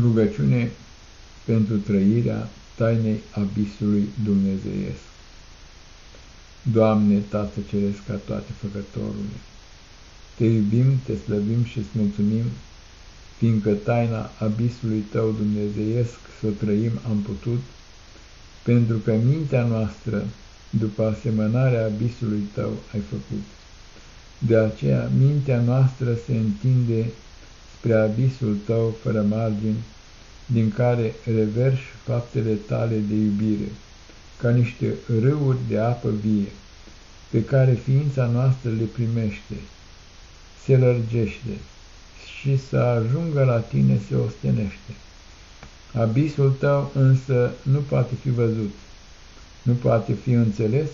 Rugăciune pentru trăirea tainei abisului dumnezeiesc. Doamne, Tată Ceresc ca toate făcătorule, Te iubim, Te slăvim și îți mulțumim, fiindcă taina abisului Tău dumnezeiesc să o trăim am putut, pentru că mintea noastră, după asemănarea abisului Tău, ai făcut. De aceea, mintea noastră se întinde spre abisul tău fără margini, din care reverși faptele tale de iubire, ca niște râuri de apă vie, pe care ființa noastră le primește, se lărgește și să ajungă la tine se ostenește. Abisul tău însă nu poate fi văzut, nu poate fi înțeles,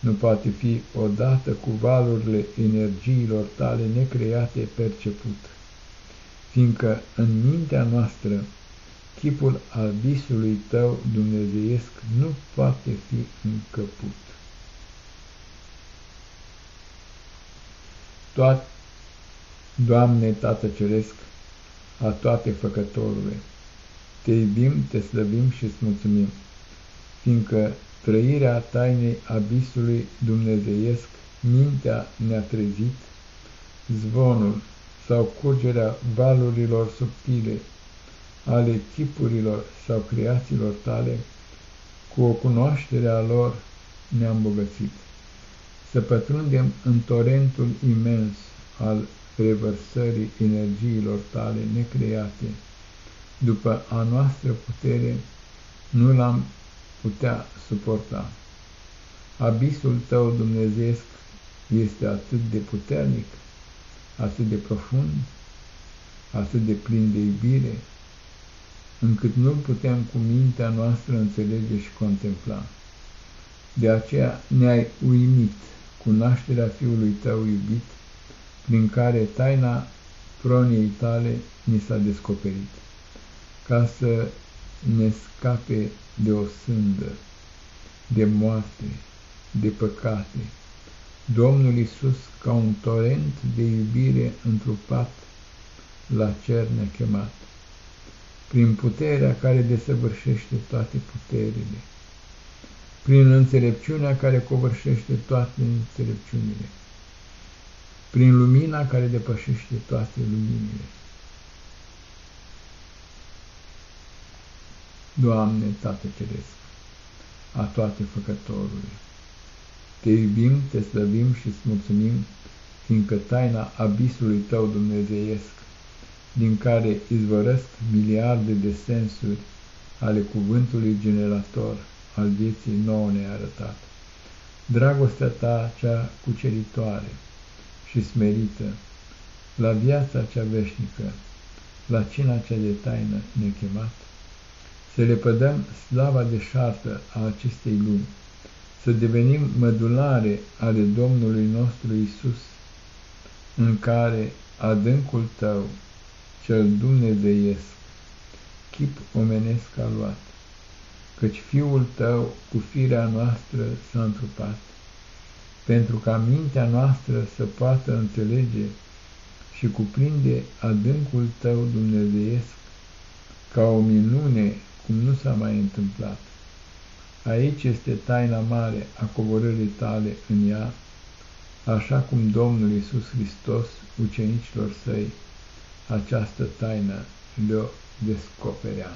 nu poate fi odată cu valurile energiilor tale necreate perceput fiindcă în mintea noastră chipul al visului tău dumnezeiesc nu poate fi încăput. Toat, Doamne Tată Ceresc, a toate făcătorule, te iubim, te slăbim și îți mulțumim, fiindcă trăirea tainei abisului dumnezeiesc, mintea ne-a trezit, zvonul sau curgerea valurilor subtile ale chipurilor sau creațiilor tale, cu o cunoaștere a lor ne-am bogățit. Să pătrundem în torentul imens al revărsării energiilor tale necreate, după a noastră putere, nu l-am putea suporta. Abisul tău dumnezeesc este atât de puternic, atât de profund, atât de plin de iubire, încât nu putem cu mintea noastră înțelege și contempla. De aceea ne-ai uimit cu nașterea Fiului Tău iubit, prin care taina proniei tale ni s-a descoperit, ca să ne scape de o sândă, de moarte, de păcate, Domnul Isus, ca un torent de iubire întrupat, la cer ne-a chemat, prin puterea care desăvârșește toate puterile, prin înțelepciunea care covârșește toate înțelepciunile, prin lumina care depășește toate luminile. Doamne, Tată Ceresc, a toate făcătorului, te iubim, te slăbim și îți mulțumim, fiindcă taina abisului tău dumnezeiesc, din care izvorăsc miliarde de sensuri ale cuvântului generator al vieții nouă nearătat. Dragostea ta cea cuceritoare și smerită, la viața cea veșnică, la cina cea de taină nechemat, să le pădăm slava de șartă a acestei lumi, să devenim mădulare ale Domnului nostru Isus, în care adâncul tău, cel dumnezeiesc, chip omenesc a luat, căci Fiul tău cu firea noastră s-a întrupat, pentru ca mintea noastră să poată înțelege și cuprinde adâncul tău dumnezeiesc, ca o minune cum nu s-a mai întâmplat. Aici este taina mare a coborârii tale în ea, așa cum Domnul Iisus Hristos ucenicilor săi această taină le-o descoperea.